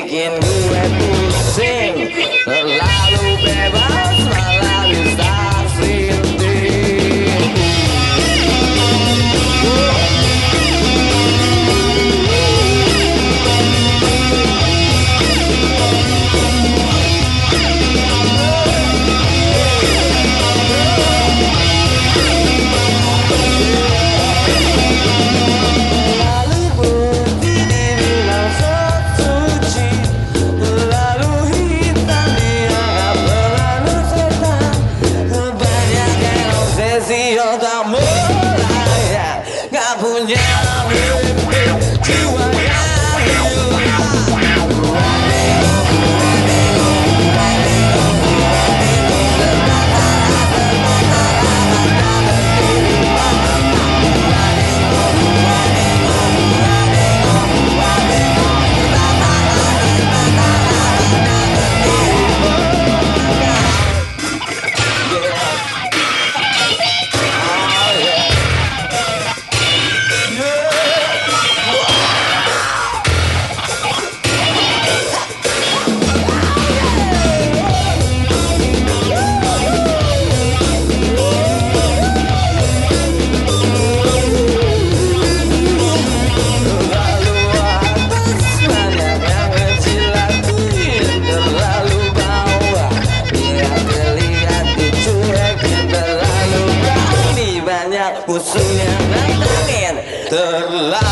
begin. amor, ay, ay, pusingnya naik terlalu